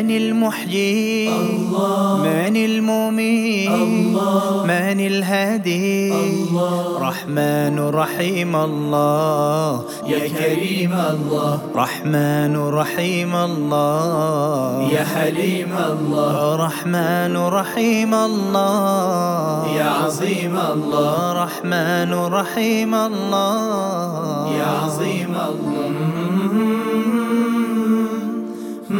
المحيي الله من المميت من الهادي. رحمن رحيم الله يا كريم الله. رحمن رحيم الله يا حليم الله. رحمن رحيم الله يا عظيم الله. رحمن رحيم الله يا عظيم الله. ملك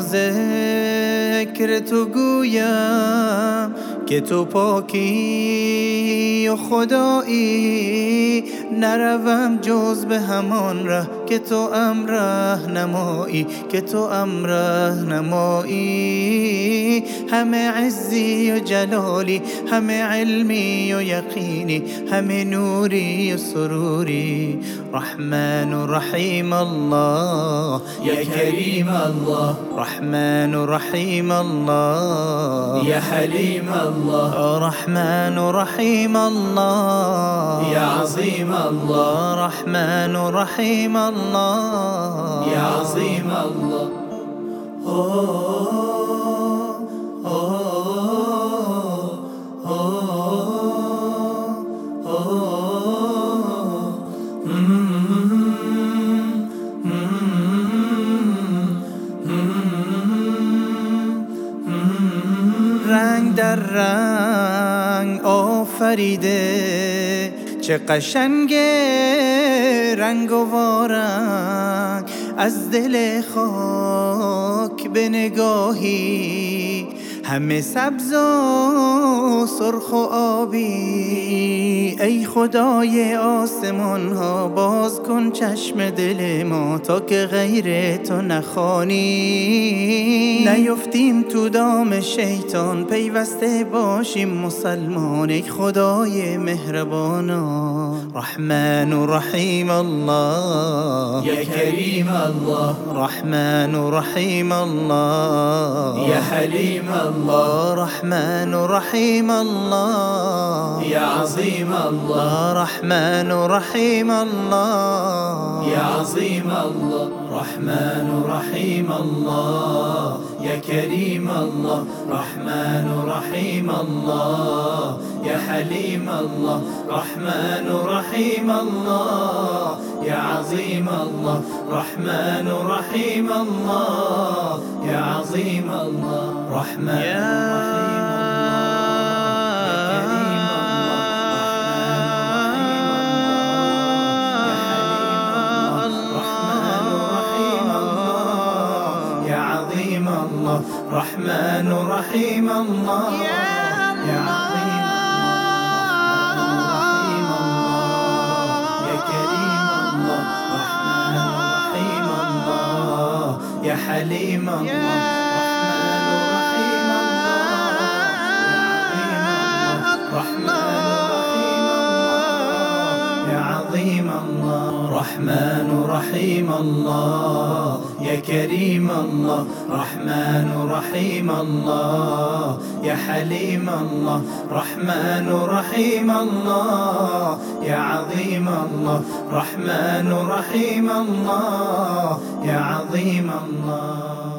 ذکر تو گویم که تو پاکی و خدایی. نروم جز به همان ره که توام راهنمایی که توام راهنمایی همه عزی و جلالی همه علمی و یقینی همه نوری و سروری رحمن و رحیم الله يا كريم الله. رحمن رحيم الله يا حليم الله. رحمن رحيم الله يا عظيم الله. رحمن رحيم الله يا عظيم الله. رنگ در رنگ آفریده. چه قشنگه رنگ و از دل خاک به نگاهی همه سبز و سرخ و آبی. ای خدای آسمان ها باز کن چشم دل ما تا که غیر تو نخوانی. نیفتیم تو دام شیطان پیوسته باشیم مسلمان. ای خدای مهربانا. رحمن و رحیم الله. يا كريم الله. رحمن و رحیم الله. يا حليم الله. رحمن رحيم الله. يا عظيم الله. رحمن رحيم الله. يا عظيم الله. رحمن رحيم الله. يا كريم الله. رحمن رحيم الله. يا حليم الله. رحمن رحيم الله. يا عظيم الله. رحمن رحيم الله. يا عظيم الله. رحمن الله رحمن رحيم الله يا عظيم رحيم الله يا كريم الله رحمن رحيم الله يا حليم الله الله. رحمن رحيم الله. يا كريم الله. رحمن رحيم الله. يا حليم الله. رحمن رحيم الله. يا عظيم الله. رحمن رحيم الله. يا عظيم الله.